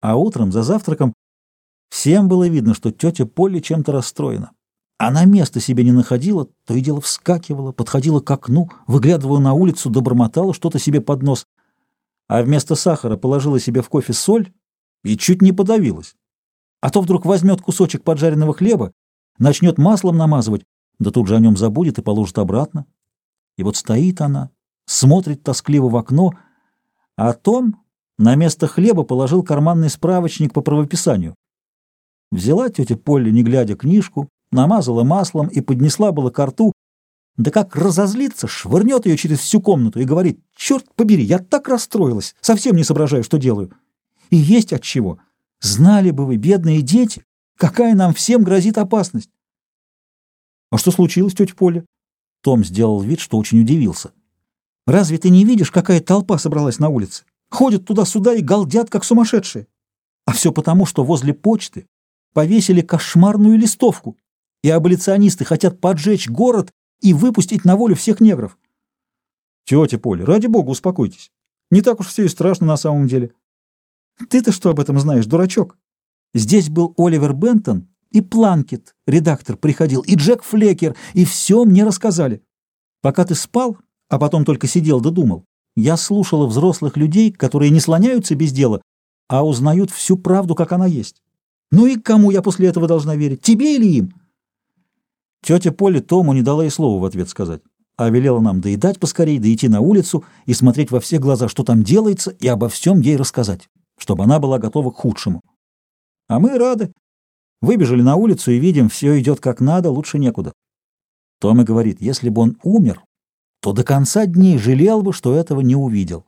А утром за завтраком всем было видно, что тетя Полли чем-то расстроена. Она места себе не находила, то и дело вскакивала, подходила к окну, выглядывала на улицу, добормотала что-то себе под нос, а вместо сахара положила себе в кофе соль и чуть не подавилась. А то вдруг возьмет кусочек поджаренного хлеба, начнет маслом намазывать, да тут же о нем забудет и положит обратно. И вот стоит она, смотрит тоскливо в окно, а Том на место хлеба положил карманный справочник по правописанию. Взяла тетя Полли, не глядя, книжку, намазала маслом и поднесла было ко рту, да как разозлится, швырнет ее через всю комнату и говорит, «Черт побери, я так расстроилась, совсем не соображаю, что делаю. И есть от чего. Знали бы вы, бедные дети, какая нам всем грозит опасность». «А что случилось, тетя Поля?» Том сделал вид, что очень удивился. «Разве ты не видишь, какая толпа собралась на улице? Ходят туда-сюда и галдят, как сумасшедшие. А все потому, что возле почты повесили кошмарную листовку, и аболиционисты хотят поджечь город и выпустить на волю всех негров. Тетя Поля, ради бога, успокойтесь. Не так уж все и страшно на самом деле. Ты-то что об этом знаешь, дурачок? Здесь был Оливер Бентон и Планкет, редактор, приходил, и Джек Флекер, и все мне рассказали. Пока ты спал, а потом только сидел да думал, я слушала взрослых людей, которые не слоняются без дела, а узнают всю правду, как она есть. Ну и кому я после этого должна верить, тебе или им? Тетя Поля Тому не дала и слова в ответ сказать, а велела нам доедать поскорей, да идти на улицу и смотреть во все глаза, что там делается, и обо всем ей рассказать, чтобы она была готова к худшему. А мы рады. Выбежали на улицу и видим, все идет как надо, лучше некуда. Том и говорит, если бы он умер, то до конца дней жалел бы, что этого не увидел.